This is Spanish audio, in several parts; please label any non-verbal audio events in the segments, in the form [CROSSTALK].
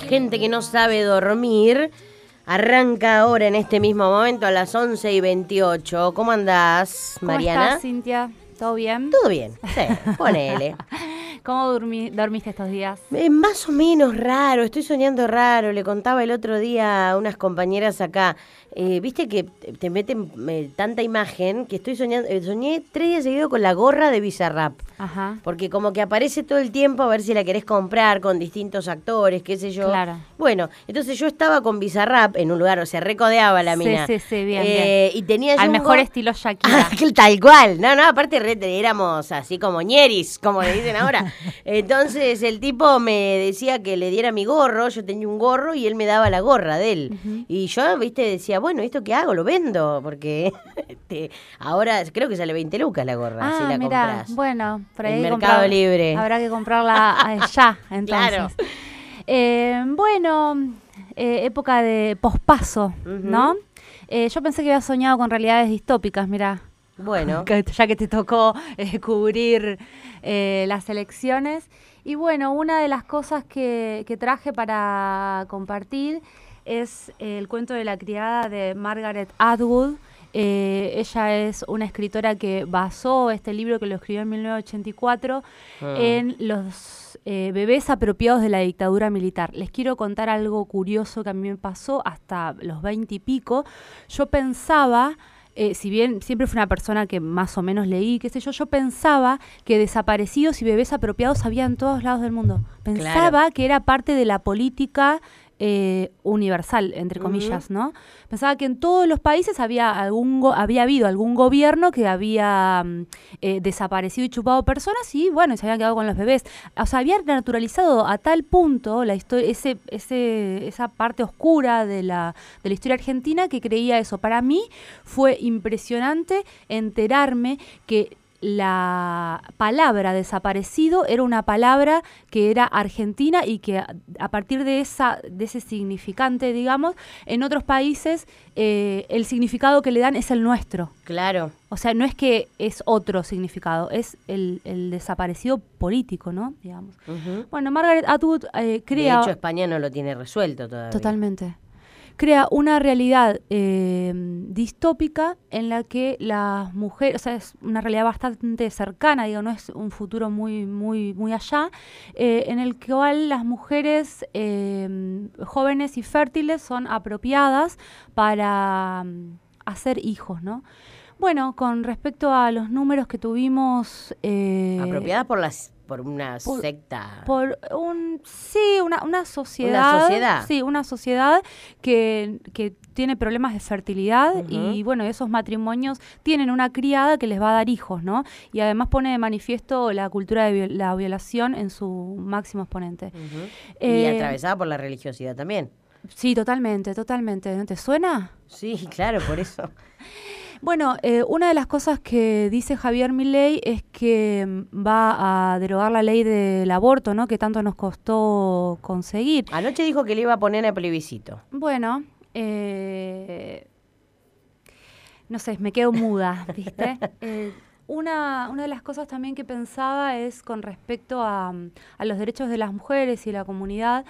gente que no sabe dormir. Arranca ahora en este mismo momento a las 11 y 28. ¿Cómo andás, Mariana? ¿Cómo estás, Cintia? ¿Todo bien? Todo bien, sí, [LAUGHS] ponele. ¿Cómo dormiste estos días? Eh, más o menos raro, estoy soñando raro. Le contaba el otro día a unas compañeras acá. Eh, viste que te meten eh, tanta imagen que estoy soñando. Eh, soñé tres días seguidos con la gorra de Bizarrap. Ajá. Porque como que aparece todo el tiempo a ver si la querés comprar con distintos actores, qué sé yo. Claro. Bueno, entonces yo estaba con Bizarrap en un lugar, o sea, recodeaba la mina. Sí, sí, sí, bien, Y tenía yo Al mejor estilo [LAUGHS] Shakira. Ah, tal cual. No, no, aparte re- éramos así como ñeris, como le dicen ahora. [LAUGHS] Entonces el tipo me decía que le diera mi gorro, yo tenía un gorro y él me daba la gorra de él. Y yo, viste, decía, bueno, ¿esto qué hago? Lo vendo, porque [LAUGHS] este, ahora creo que sale 20 lucas la gorra, ah, si la mira, compras. bueno, por En ahí Mercado comprar- Libre. Habrá que comprarla [LAUGHS] eh, ya, entonces. Claro. Eh, bueno, eh, época de pospaso. ¿no? Eh, yo pensé que había soñado con realidades distópicas, mira. Bueno, [LAUGHS] ya que te tocó cubrir las elecciones. Y bueno, una de las cosas que, que traje para compartir es el cuento de la criada de Margaret Atwood. Eh, ella es una escritora que basó este libro que lo escribió en 1984 Ah. en los eh, bebés apropiados de la dictadura militar. Les quiero contar algo curioso que a mí me pasó hasta los 20 y pico. Yo pensaba eh, si bien siempre fui una persona que más o menos leí, qué sé yo, yo pensaba que desaparecidos y bebés apropiados había en todos lados del mundo. Pensaba que era parte de la política eh, universal, entre comillas, ¿no? Pensaba que en todos los países había algún go- había habido algún gobierno que había mm, eh, desaparecido y chupado personas y bueno, se habían quedado con los bebés. O sea, había naturalizado a tal punto la historia, ese, ese, esa parte oscura de la, de la historia argentina que creía eso. Para mí fue impresionante enterarme que la palabra desaparecido era una palabra que era argentina y que a, a partir de esa de ese significante digamos en otros países eh, el significado que le dan es el nuestro claro. o sea no es que es otro significado es el, el desaparecido político no digamos bueno Margaret Atwood eh, crea De hecho, España no lo tiene resuelto todavía. Totalmente. Crea una realidad eh, distópica en la que las mujeres, o sea, es una realidad bastante cercana, digo, no es un futuro muy, muy, muy allá, eh, en el cual las mujeres eh, jóvenes y fértiles son apropiadas para mm, hacer hijos, ¿no? Bueno, con respecto a los números que tuvimos... eh, Apropiada por las por una por- secta. por un sí una, una sociedad sociedad. sí una sociedad que, que tiene problemas de fertilidad y bueno esos matrimonios tienen una criada que les va a dar hijos no y además pone de manifiesto la cultura de viol- la violación en su máximo exponente y Eh, atravesada por la religiosidad también. sí totalmente totalmente ¿no te suena Sí, claro, por eso. [LAUGHS] Bueno, eh, una de las cosas que dice Javier Milei es que mm, va a derogar la ley del aborto, ¿no? Que tanto nos costó conseguir. Anoche dijo que le iba a poner a plebiscito. Bueno, eh, no sé, me quedo muda, [LAUGHS] ¿viste? Eh, una, una de las cosas también que pensaba es con respecto a, mm, a los derechos de las mujeres y la comunidad.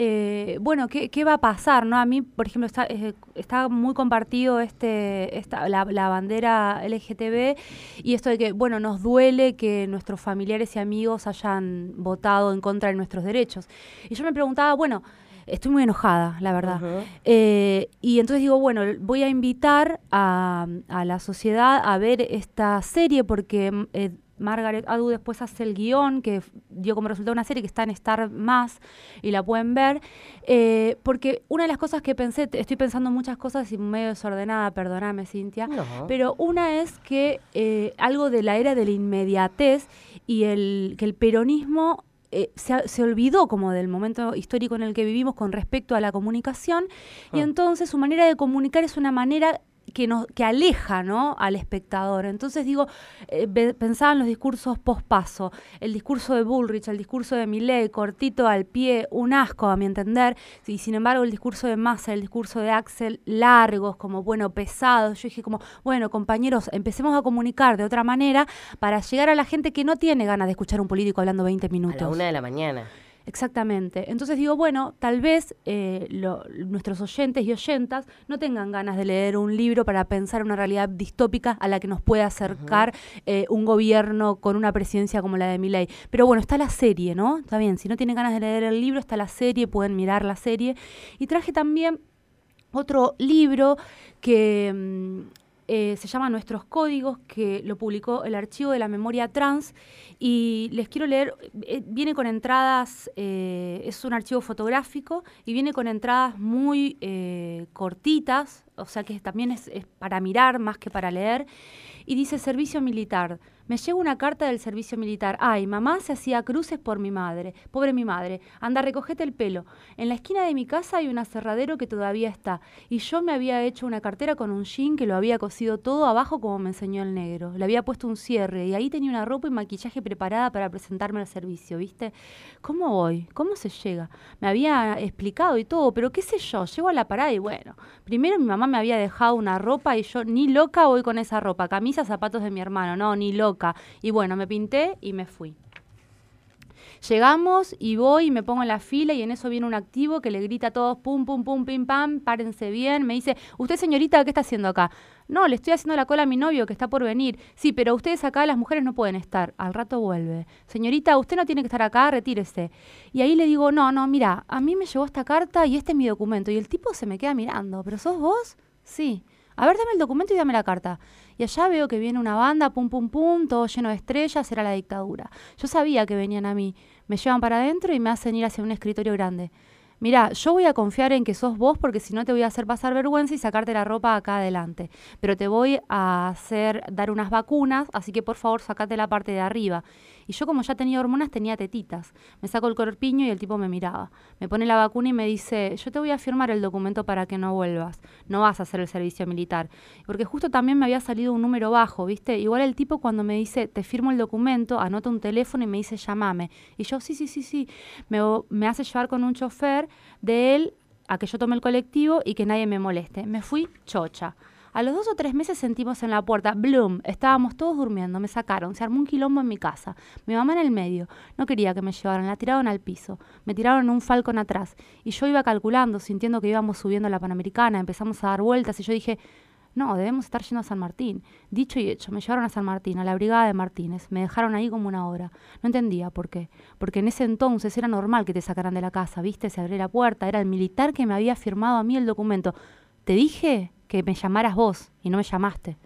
Eh, bueno, ¿qué, qué va a pasar? ¿no? A mí, por ejemplo, está, eh, está muy compartido este, esta, la, la bandera LGTB y esto de que, bueno, nos duele que nuestros familiares y amigos hayan votado en contra de nuestros derechos. Y yo me preguntaba, bueno, estoy muy enojada, la verdad. Eh, y entonces digo, bueno, voy a invitar a, a la sociedad a ver esta serie porque mm, eh, Margaret Atwood después hace el guion que dio como resultado una serie que está en Star Más y la pueden ver. Eh, porque una de las cosas que pensé, estoy pensando muchas cosas y medio desordenada, perdóname Cintia, No. pero una es que eh, algo de la era de la inmediatez y el, que el peronismo eh, se, se olvidó como del momento histórico en el que vivimos con respecto a la comunicación y Ah. entonces su manera de comunicar es una manera que nos que aleja ¿no? al espectador. Entonces digo, eh, pensaba en los discursos post-paso, el discurso de Bullrich, el discurso de Milley, cortito al pie, un asco a mi entender, y sin embargo el discurso de Massa, el discurso de Axel, largos, como bueno, pesados. Yo dije como, bueno, compañeros, empecemos a comunicar de otra manera para llegar a la gente que no tiene ganas de escuchar a un político hablando 20 A minutos. la una de la mañana. Exactamente. Entonces digo, bueno, tal vez eh, lo- nuestros oyentes y oyentas no tengan ganas de leer un libro para pensar en una realidad distópica a la que nos puede acercar eh, un gobierno con una presidencia como la de Milei. Pero bueno, está la serie, ¿no? Está bien, si no tienen ganas de leer el libro, está la serie, pueden mirar la serie. Y traje también otro libro que mm, eh, se llama Nuestros Códigos, que lo publicó el Archivo de la Memoria Trans. Y les quiero leer, eh, viene con entradas, eh, es un archivo fotográfico y viene con entradas muy eh, cortitas, o sea que también es, para mirar más que para leer. Y dice servicio militar. Me llega una carta del servicio militar. Ay, mamá se hacía cruces por mi madre. Pobre mi madre. Anda, recogete el pelo. En la esquina de mi casa hay un aserradero que todavía está. Y yo me había hecho una cartera con un jean que lo había cosido todo abajo como me enseñó el negro. Le había puesto un cierre y ahí tenía una ropa y maquillaje preparada para presentarme al servicio, ¿viste? ¿Cómo voy? ¿Cómo se llega? Me había explicado y todo, pero qué sé yo, llego a la parada y bueno, primero mi mamá me había dejado una ropa y yo ni loca voy con esa ropa, camisa, zapatos de mi hermano, no, ni loca. Y bueno, me pinté y me fui. Llegamos y voy y me pongo en la fila y en eso viene un activo que le grita a todos pum, pum, pum, pim, pam, párense bien. Me dice, usted señorita, ¿qué está haciendo acá? No, le estoy haciendo la cola a mi novio que está por venir. Sí, pero ustedes acá, las mujeres no pueden estar. Al rato vuelve. Señorita, usted no tiene que estar acá, retírese. Y ahí le digo, no, no, mira, a mí me llegó esta carta y este es mi documento. Y el tipo se me queda mirando, ¿pero sos vos? Sí. A ver, dame el documento y dame la carta. Y allá veo que viene una banda, pum, pum, pum, todo lleno de estrellas, era la dictadura. Yo sabía que venían a mí. Me llevan para adentro y me hacen ir hacia un escritorio grande. Mira, yo voy a confiar en que sos vos porque si no te voy a hacer pasar vergüenza y sacarte la ropa acá adelante. Pero te voy a hacer dar unas vacunas, así que por favor sacate la parte de arriba. Y yo como ya tenía hormonas tenía tetitas. Me saco el corpiño y el tipo me miraba. Me pone la vacuna y me dice, yo te voy a firmar el documento para que no vuelvas. No vas a hacer el servicio militar. Porque justo también me había salido un número bajo, ¿viste? Igual el tipo cuando me dice, te firmo el documento, anota un teléfono y me dice, llamame. Y yo, sí, sí, sí, sí. Me, me hace llevar con un chofer de él a que yo tome el colectivo y que nadie me moleste. Me fui chocha. A los dos o tres meses sentimos en la puerta, Bloom, estábamos todos durmiendo, me sacaron, se armó un quilombo en mi casa. Mi mamá en el medio, no quería que me llevaran, la tiraron al piso, me tiraron un falcón atrás. Y yo iba calculando, sintiendo que íbamos subiendo a la Panamericana, empezamos a dar vueltas y yo dije, no, debemos estar yendo a San Martín. Dicho y hecho, me llevaron a San Martín, a la brigada de Martínez. Me dejaron ahí como una hora. No entendía por qué. Porque en ese entonces era normal que te sacaran de la casa, ¿viste? Se abrió la puerta. Era el militar que me había firmado a mí el documento. Te dije que me llamaras vos y no me llamaste.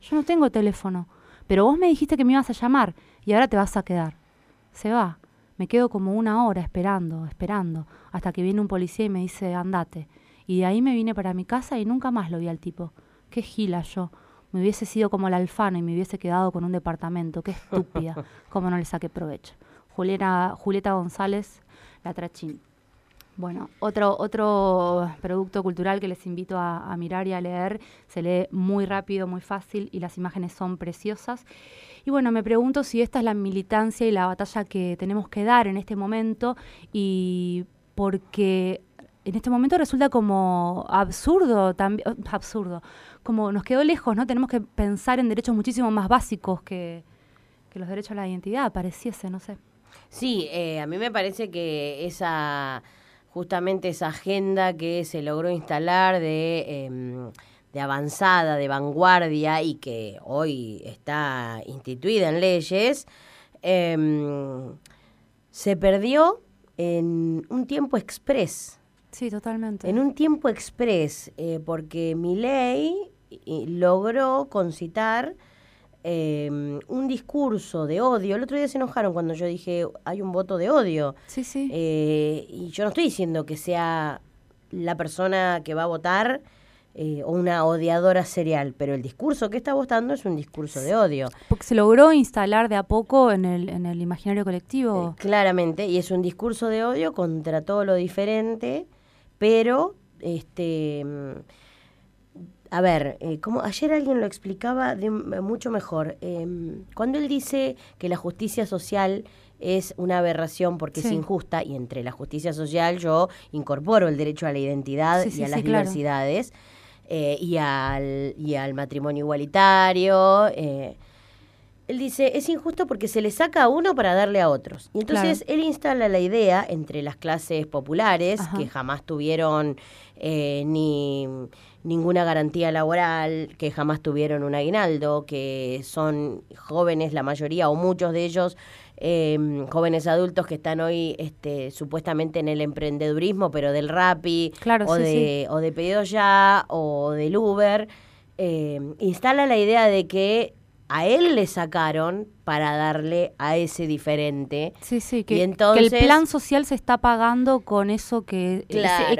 Yo no tengo teléfono. Pero vos me dijiste que me ibas a llamar y ahora te vas a quedar. Se va. Me quedo como una hora esperando, esperando, hasta que viene un policía y me dice, andate. Y de ahí me vine para mi casa y nunca más lo vi al tipo. Qué gila yo. Me hubiese sido como la alfano y me hubiese quedado con un departamento. Qué estúpida. [LAUGHS] Cómo no le saqué provecho. Julieta, Julieta González, La Trachín. Bueno, otro, otro producto cultural que les invito a, mirar y a leer. Se lee muy rápido, muy fácil y las imágenes son preciosas. Y bueno, me pregunto si esta es la militancia y la batalla que tenemos que dar en este momento y porque en este momento resulta como absurdo, también absurdo, como nos quedó lejos, ¿no? Tenemos que pensar en derechos muchísimo más básicos que, que los derechos a la identidad, pareciese, no sé. Sí, eh, a mí me parece que esa, justamente esa agenda que se logró instalar de, eh, de avanzada, de vanguardia y que hoy está instituida en leyes, eh, se perdió en un tiempo express. Sí, totalmente. En un tiempo express, eh, porque mi ley logró concitar eh, un discurso de odio. El otro día se enojaron cuando yo dije hay un voto de odio. Sí, sí. Eh, y yo no estoy diciendo que sea la persona que va a votar eh, o una odiadora serial, pero el discurso que está votando es un discurso de odio. Porque se logró instalar de a poco en el, en el imaginario colectivo. Eh, claramente, y es un discurso de odio contra todo lo diferente, pero este a ver, eh, como ayer alguien lo explicaba de, mucho mejor. Eh, cuando él dice que la justicia social es una aberración porque sí. es injusta, y entre la justicia social yo incorporo el derecho a la identidad sí, y a las claro. diversidades, eh, y, al, y al matrimonio igualitario. Él dice, es injusto porque se le saca a uno para darle a otros. Y entonces él instala la idea entre las clases populares, que jamás tuvieron eh, ni ninguna garantía laboral, que jamás tuvieron un aguinaldo, que son jóvenes, la mayoría o muchos de ellos, em, jóvenes adultos que están hoy este, supuestamente en el emprendedurismo, pero del Rappi, o, de, o de Pedido Ya, o del Uber, em, instala la idea de que a él le sacaron para darle a ese diferente. Sí, sí, que, entonces, el plan social se está pagando con eso que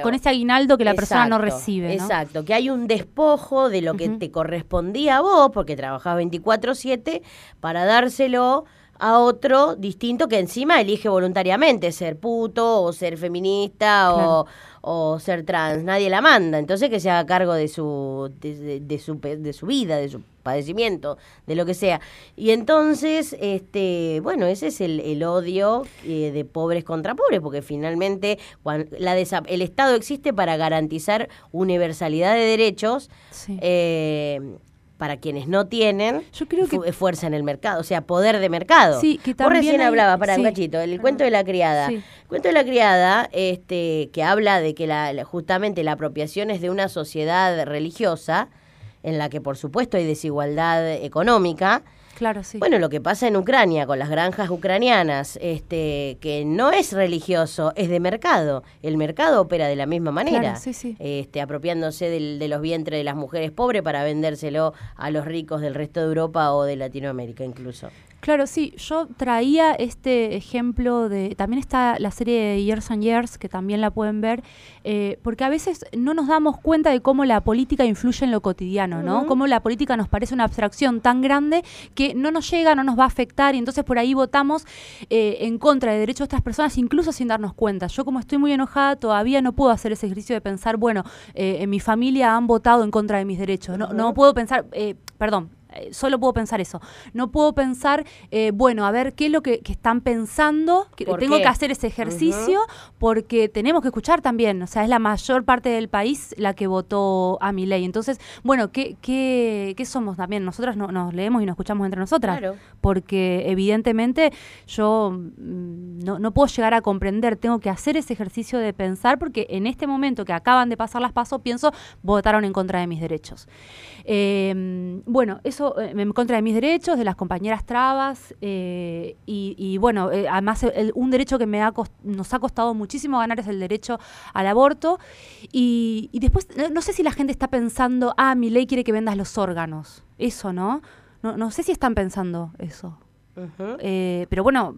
con ese aguinaldo que la persona no recibe. Exacto, que hay un despojo de lo que te correspondía a vos, porque trabajabas 24/7, para dárselo a otro distinto que encima elige voluntariamente ser puto o ser feminista o, o, ser trans. Nadie la manda. Entonces que se haga cargo de su, de, su, de su vida, de su padecimiento, de lo que sea. Y entonces, este, bueno, ese es el, el odio eh, de pobres contra pobres, porque finalmente la el Estado existe para garantizar universalidad de derechos. Eh, para quienes no tienen Yo creo que... fuerza en el mercado, o sea, poder de mercado. Sí, que también recién hablaba, para un cachito, el cuento de la criada. El cuento de la criada, este, que habla de que la, justamente la apropiación es de una sociedad religiosa, en la que por supuesto hay desigualdad económica, Claro, sí. Bueno, lo que pasa en Ucrania con las granjas ucranianas, este, que no es religioso, es de mercado. El mercado opera de la misma manera, Este, apropiándose de los vientres de las mujeres pobres para vendérselo a los ricos del resto de Europa o de Latinoamérica incluso. Claro, sí, yo traía este ejemplo de, también está la serie de Years and Years, que también la pueden ver, eh, porque a veces no nos damos cuenta de cómo la política influye en lo cotidiano, ¿no? Cómo la política nos parece una abstracción tan grande que no nos llega, no nos va a afectar y entonces por ahí votamos eh, en contra de derechos de estas personas, incluso sin darnos cuenta. Yo como estoy muy enojada, todavía no puedo hacer ese ejercicio de pensar, bueno, eh, en mi familia han votado en contra de mis derechos. No, no puedo pensar, perdón, eh, solo puedo pensar eso. No puedo pensar, eh, bueno, a ver qué es lo que, están pensando, que tengo que hacer ese ejercicio, porque tenemos que escuchar también, o sea, es la mayor parte del país la que votó a mi ley. Entonces, bueno, ¿qué, qué, qué somos también? Nosotras no, nos leemos y nos escuchamos entre nosotras, porque evidentemente yo mm, no, no puedo llegar a comprender, tengo que hacer ese ejercicio de pensar, porque en este momento que acaban de pasar las pasos, pienso, votaron en contra de mis derechos. Eh, bueno, eso eh, en contra de mis derechos, de las compañeras trabas, eh, y, bueno, eh, además un derecho que me ha nos ha costado muchísimo ganar es el derecho al aborto. Y, después, no sé si la gente está pensando, ah, mi ley quiere que vendas los órganos. Eso, ¿no? No, no sé si están pensando eso. pero bueno,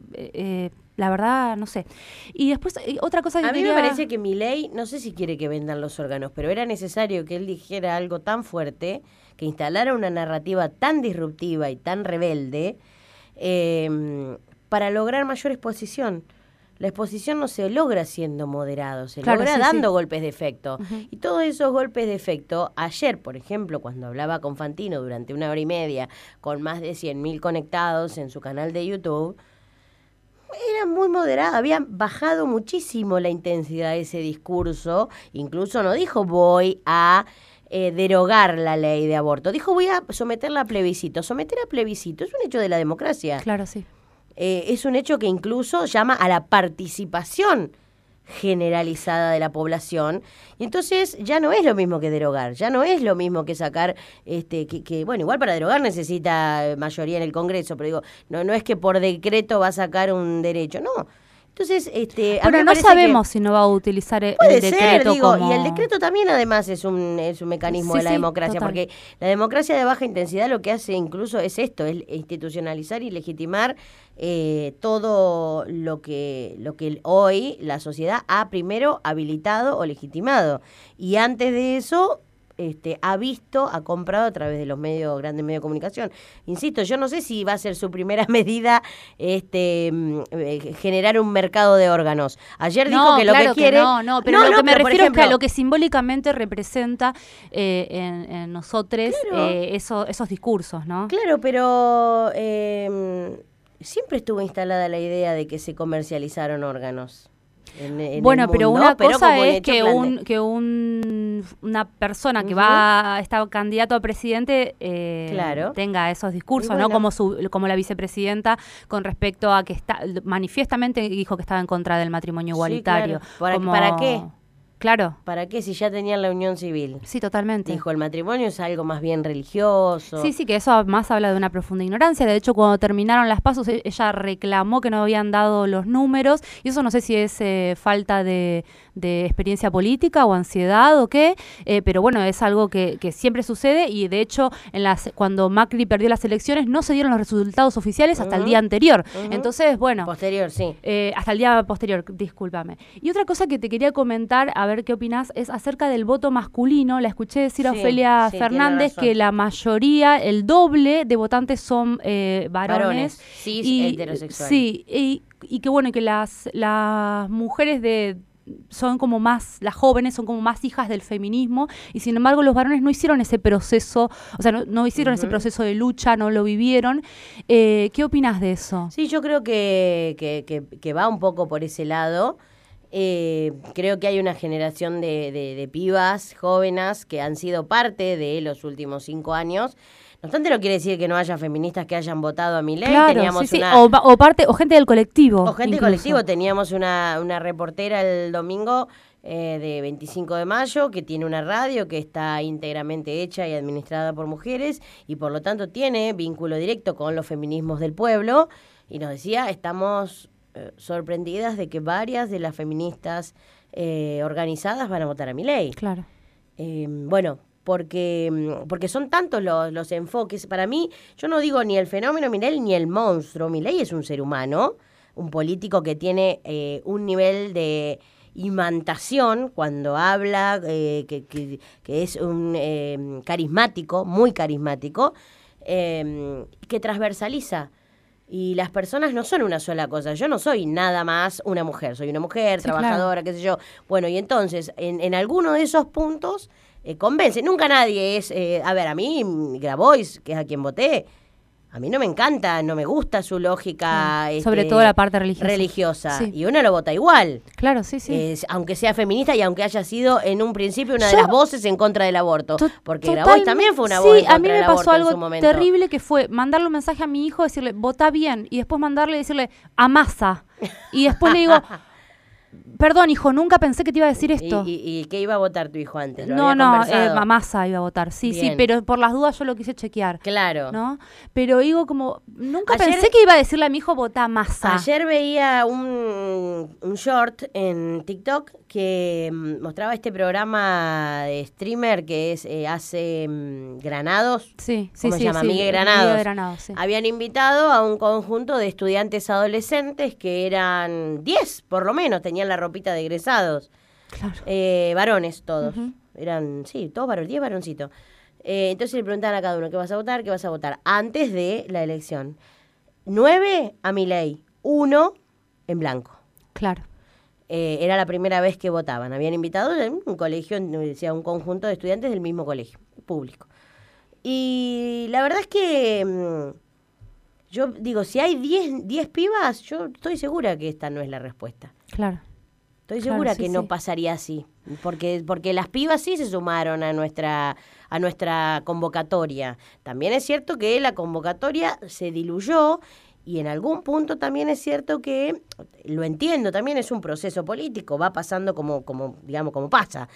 la verdad, no sé. Y después, otra cosa que A mí me parece que mi ley, no sé si quiere que vendan los órganos, pero era necesario que él dijera algo tan fuerte que instalara una narrativa tan disruptiva y tan rebelde em, para lograr mayor exposición. La exposición no se logra siendo moderado, se logra dando golpes de efecto. Y todos esos golpes de efecto, ayer, por ejemplo, cuando hablaba con Fantino durante una hora y media, con más de 100.000 conectados en su canal de YouTube, era muy moderado, habían bajado muchísimo la intensidad de ese discurso, incluso no dijo voy a eh, derogar la ley de aborto. Dijo, voy a someterla a plebiscito. Someter a plebiscito es un hecho de la democracia. Claro, sí. Eh, es un hecho que incluso llama a la participación generalizada de la población y entonces ya no es lo mismo que derogar ya no es lo mismo que sacar este que, que, bueno igual para derogar necesita mayoría en el Congreso pero digo no no es que por decreto va a sacar un derecho no entonces, este, pero no sabemos si no va a utilizar el, decreto y el decreto también además es un, es un mecanismo de la democracia, porque la democracia de baja intensidad lo que hace incluso es esto, es institucionalizar y legitimar eh, todo lo que, lo que hoy la sociedad ha primero habilitado o legitimado. Y antes de eso este, ha visto, ha comprado a través de los medios, grandes medios de comunicación. Insisto, yo no sé si va a ser su primera [LAUGHS] medida este, mm, eh, generar un mercado de órganos. Ayer dijo que lo que quiere. no, no, pero lo que me refiero es a lo que simbólicamente representa eh, en, nosotros eh, esos discursos, ¿no? Claro, pero em, siempre estuvo instalada la idea de que se comercializaron órganos. En- en el Bueno, pero una pero cosa es hecho que un que un una persona que va a estar candidato a presidente eh, Claro. tenga esos discursos, bueno. no como su como la vicepresidenta con respecto a que está manifiestamente dijo que estaba en contra del matrimonio Sí, igualitario. claro. ¿Para- Como- para qué? Claro, ¿Para qué si ya tenían la unión civil? sí, totalmente. Dijo, el matrimonio es algo más bien religioso. Sí, sí, que eso más habla de una profunda ignorancia. De hecho, cuando terminaron las pasos, e- ella reclamó que no habían dado los números. Y eso no sé si es eh, falta de, de experiencia política o ansiedad o qué. eh, pero bueno, es algo que, que siempre sucede. Y de hecho, en las, cuando Macri perdió las elecciones, no se dieron los resultados oficiales hasta el día anterior. Entonces, bueno. Posterior, sí. Eh, hasta el día posterior, discúlpame. Y otra cosa que te quería comentar, a ver qué opinas, es acerca del voto masculino. La escuché decir a Sí, Ofelia sí, Fernández que la mayoría, el doble de votantes son eh, varones. Varones, cis, heterosexuales. Sí, y, y que bueno, que las, las mujeres de son como más, las jóvenes son como más hijas del feminismo y sin embargo los varones no hicieron ese proceso, o sea, no, no hicieron ese proceso de lucha, no lo vivieron. Eh, ¿Qué opinas de eso? Sí, yo creo que, que, que- que va un poco por ese lado. Eh, creo que hay una generación de, de- de pibas jóvenes que han sido parte de los últimos cinco años. No obstante, no quiere decir que no haya feministas que hayan votado a mi ley. Claro, Teníamos sí, sí, una, O, parte, o gente del colectivo. O gente incluso. colectivo, teníamos una, una reportera el domingo eh, de 25 de mayo que tiene una radio que está íntegramente hecha y administrada por mujeres y por lo tanto tiene vínculo directo con los feminismos del pueblo y nos decía, estamos eh, sorprendidas de que varias de las feministas eh, organizadas van a votar a mi ley. Claro. Eh, bueno, porque, mm, porque son tantos los, los enfoques. Para mí, yo no digo ni el fenómeno Milei ni el monstruo. Milei es un ser humano, un político que tiene eh, un nivel de imantación cuando habla, eh, que, que- que es un eh, carismático, muy carismático, eh, que transversaliza. Y las personas no son una sola cosa. Yo no soy nada más una mujer. Soy una mujer, Sí, claro. trabajadora, qué sé yo. Bueno, y entonces, en, en alguno de esos puntos, eh, convence. Nunca nadie es. eh, a ver, a mí, mm, Grabois, que es a quien voté, a mí no me encanta, no me gusta su lógica. Claro. este, Sobre todo la parte religiosa. religiosa. Sí. Y uno lo vota igual. Claro, sí, sí. Aunque sea feminista y aunque haya sido en un principio una de las voces en contra del aborto. To- Porque total- Grabois también fue una sí, voz en a mí me del pasó algo terrible que fue mandarle un mensaje a mi hijo, decirle, vota bien, y después mandarle y decirle, amasa. Y después le digo, [LAUGHS] perdón, hijo, nunca pensé que te iba a decir esto. ¿Y, y, y qué iba a votar tu hijo antes? ¿Lo no, no, eh, conversado? amasa iba a votar. Sí, sí, pero por las dudas yo lo quise chequear. Claro. ¿No? Pero digo como, nunca Ayer- pensé que iba a decirle a mi hijo, vota masa. Ayer veía un, un short en TikTok que mm, mostraba este programa de streamer que es eh, hace mm, granados. Sí, sí, ¿Cómo sí. se llama? sí, Miguel Miguel Granados. Granados, sí. Habían invitado a un conjunto de estudiantes adolescentes que eran 10 por lo menos, tenían la ropita de egresados. Claro. Eh, varones todos. Eran, sí, todos varones, 10 varoncitos. Eh, entonces le preguntaban a cada uno, ¿qué vas a votar? ¿Qué vas a votar? Antes de la elección. 9 a mi ley, 1 en blanco. Claro. Eh, era la primera vez que votaban. Habían invitado a un colegio, sea, un conjunto de estudiantes del mismo colegio, público. Y la verdad es que mm, yo digo, si hay 10 10 pibas, yo estoy segura que esta no es la respuesta. Claro. Estoy Claro, segura sí, que no pasaría así, porque porque las pibas sí se sumaron a nuestra a nuestra convocatoria. También es cierto que la convocatoria se diluyó y en algún punto también es cierto que lo entiendo, también es un proceso político, va pasando como como digamos como pasa.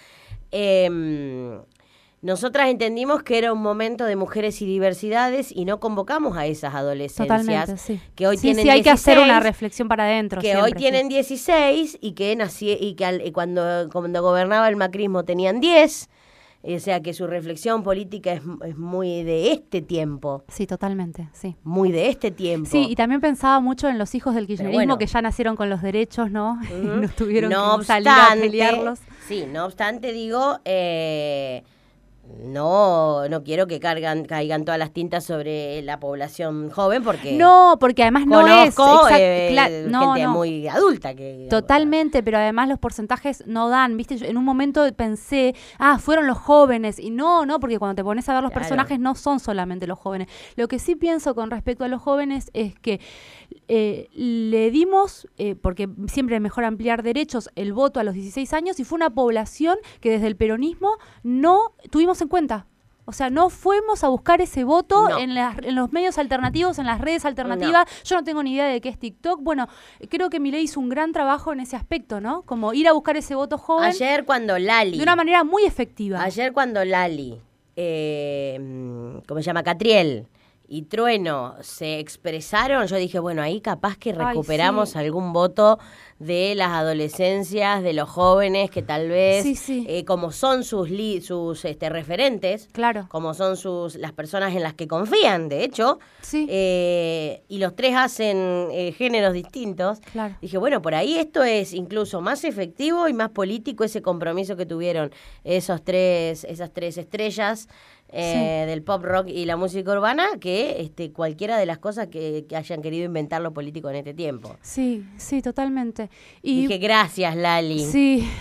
Em, nosotras entendimos que era un momento de mujeres y diversidades y no convocamos a esas adolescencias Totalmente, sí. que hoy sí, tienen sí, hay que hacer 16, una reflexión para adentro. que hoy siempre, tienen 16 y que nací, y que al- y cuando, cuando gobernaba el macrismo tenían 10. O sea que su reflexión política es, es muy de este tiempo. Sí, totalmente, sí. Muy de este tiempo. Sí, y también pensaba mucho en los hijos del kirchnerismo bueno. que ya nacieron con los derechos, ¿no? [LAUGHS] No tuvieron no que salir a obstante, pelearlos. Sí, no obstante, digo, eh, no, no quiero que cargan, caigan todas las tintas sobre la población joven porque No, porque además no es conozco exact- eh, no, gente no. muy adulta que Totalmente, pero además los porcentajes no dan, ¿viste? Yo en un momento pensé, ah, fueron los jóvenes, y no, no, porque cuando te pones a ver los Claro. personajes no son solamente los jóvenes. Lo que sí pienso con respecto a los jóvenes es que eh, le dimos, eh, porque siempre es mejor ampliar derechos, el voto a los 16 años, y fue una población que desde el peronismo no tuvimos en cuenta. O sea, no fuimos a buscar ese voto No. en, las- en los medios alternativos, en las redes alternativas. Yo no tengo ni idea de qué es TikTok. Bueno, creo que Milei hizo un gran trabajo en ese aspecto, ¿no? Como ir a buscar ese voto joven Ayer cuando Lali de una manera muy efectiva. Ayer cuando Lali, eh, ¿cómo se llama? Catriel y Trueno se expresaron, yo dije, bueno, ahí capaz que Ay, recuperamos sí. algún voto de las adolescencias, de los jóvenes que tal vez, Sí, sí. eh, como son sus, li- sus este, referentes, Claro. como son sus las personas en las que confían, de hecho, Sí. eh, y los tres hacen eh, géneros distintos. Claro. Dije, bueno, por ahí esto es incluso más efectivo y más político ese compromiso que tuvieron esos tres, esas tres estrellas eh, del pop rock y la música urbana que este, cualquiera de las cosas que, que hayan querido inventar los políticos en este tiempo. Sí, sí, totalmente. Y Dije, gracias, Lali. Sí. [LAUGHS]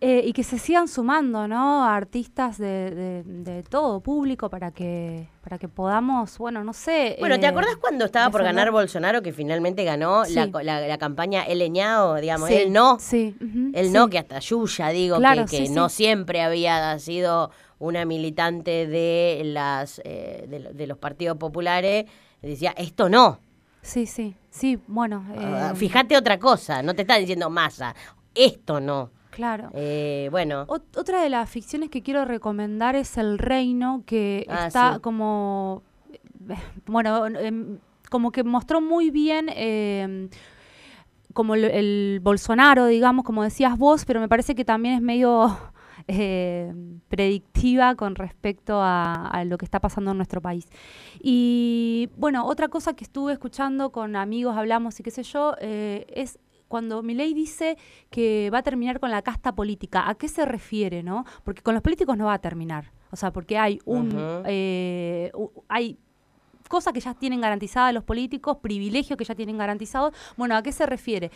Eh, y que se sigan sumando, ¿no? Artistas de, de- de todo público para que para que podamos, bueno, no sé. Bueno, ¿te eh, acordás cuando estaba por ganar Bolsonaro que finalmente ganó la, Sí. la, la campaña El Leñao, digamos, Sí, él no? Sí. ujú, El sí. no, que hasta Yuya, digo, Claro, que, que no siempre había sido una militante de las eh, de los partidos populares, decía, esto no. Sí, sí, sí, bueno. Ah, eh, Fíjate otra cosa, no te está diciendo masa, esto no. Claro. Eh, bueno, Ot- otra de las ficciones que quiero recomendar es El Reino, que Ah, está sí. como, eh, [LAUGHS] bueno, em, como que mostró muy bien em, como el, el Bolsonaro, digamos, como decías vos, pero me parece que también es medio eh, predictiva con respecto a, a lo que está pasando en nuestro país. Y bueno, otra cosa que estuve escuchando con amigos, hablamos y qué sé yo, eh, es cuando Milei dice que va a terminar con la casta política, ¿a qué se refiere, no? Porque con los políticos no va a terminar. O sea, porque hay un eh, hay cosas que ya tienen garantizadas los políticos, privilegios que ya tienen garantizados. Bueno, ¿a qué se refiere?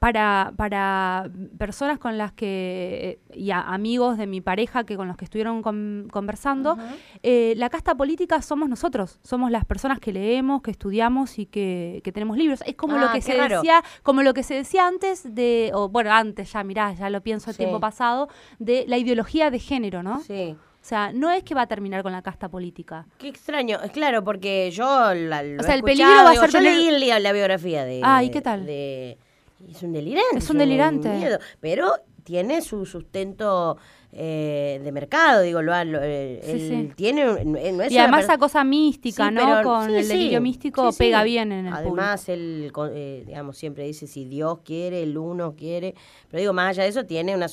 Para, para personas con las que, y a- amigos de mi pareja que con los que estuvieron con- conversando, eh, la casta política somos nosotros, somos las personas que leemos, que estudiamos y que, que tenemos libros. Es como lo Ah, que se raro. decía, como lo que se decía antes de, o bueno, antes ya, mirá, ya lo pienso el Sí. tiempo pasado, de la ideología de género, ¿no? sí. O sea, no es que va a terminar con la casta política. Qué extraño, claro, porque yo la, lo O he sea, el peligro va a ser yo leí li- la biografía de... Ah, ¿y qué tal? de- es un delirante. Es un delirante. miedo, pero tiene su sustento eh, de mercado, digo, lo, lo- eh, Sí, él sí. tiene... un- no es y además esa cosa mística, Sí, ¿no? pero- Con el delirio místico pega bien en el Además, él, eh, digamos, siempre dice si Dios quiere, el uno quiere. Pero digo, más allá de eso, tiene una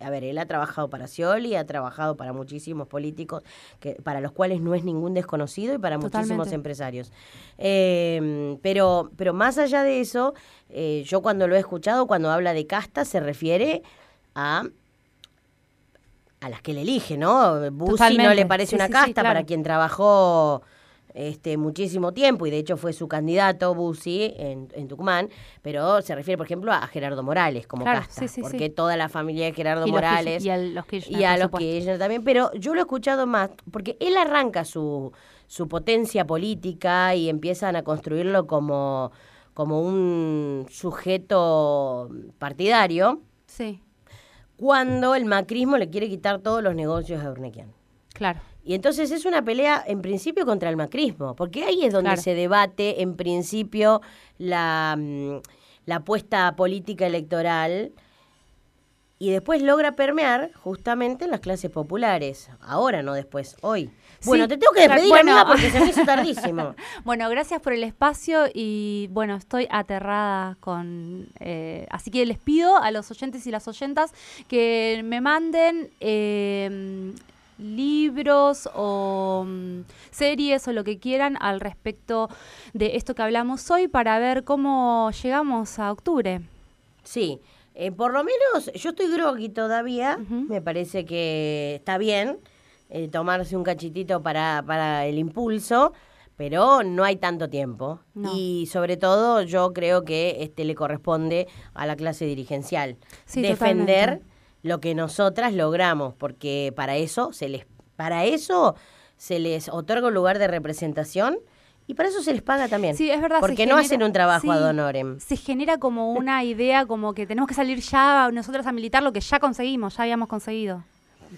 A ver, él ha trabajado para Scioli, ha trabajado para muchísimos políticos, que para los cuales no es ningún desconocido y para muchísimos empresarios. Eh, pero, pero más allá de eso, yo cuando lo he escuchado, cuando habla de casta, se refiere a a las que le elige, ¿no? Bussi no le parece Sí, una sí, sí, casta claro. para quien trabajó este muchísimo tiempo y de hecho fue su candidato Bussi en, en Tucumán, pero se refiere, por ejemplo, a Gerardo Morales como Claro, casta, sí, sí, porque toda la familia de Gerardo Y Morales y a los Kirchner, y a por los supuesto. Kirchner también, pero yo lo he escuchado más, porque él arranca su, su potencia política y empiezan a construirlo como, como un sujeto partidario, Sí, cuando el macrismo le quiere quitar todos los negocios a Urnequian. claro. Y entonces es una pelea en principio contra el macrismo, porque ahí es donde Claro. se debate en principio la, mm, la apuesta política electoral y después logra permear justamente en las clases populares. Ahora, no después, hoy. Bueno, Sí, te tengo que despedir, bueno. amiga, porque se me hizo [LAUGHS] tardísimo. Bueno, gracias por el espacio y bueno, estoy aterrada con... eh, así que les pido a los oyentes y las oyentas que me manden eh, libros o mm, series o lo que quieran al respecto de esto que hablamos hoy para ver cómo llegamos a octubre. Sí, Eh, por lo menos, yo estoy groggy todavía, me parece que está bien eh, tomarse un cachitito para, para el impulso, pero no hay tanto tiempo. No. Y sobre todo yo creo que este le corresponde a la clase dirigencial Sí, defender totalmente. lo que nosotras logramos, porque para eso se les para eso se les otorga un lugar de representación y para eso se les paga también. Sí, es verdad. Porque no hacen un trabajo sí, ad honorem. Se genera como una idea como que tenemos que salir ya nosotros a militar lo que ya conseguimos, ya habíamos conseguido.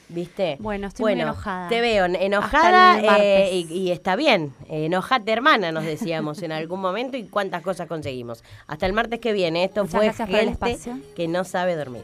¿Viste? Bueno, estoy muy enojada. Te veo en- enojada eh, y, y está bien. Enojate, hermana, nos decíamos en algún momento y cuántas cosas conseguimos. Hasta el martes que viene. Esto Muchas fue gente que no sabe dormir.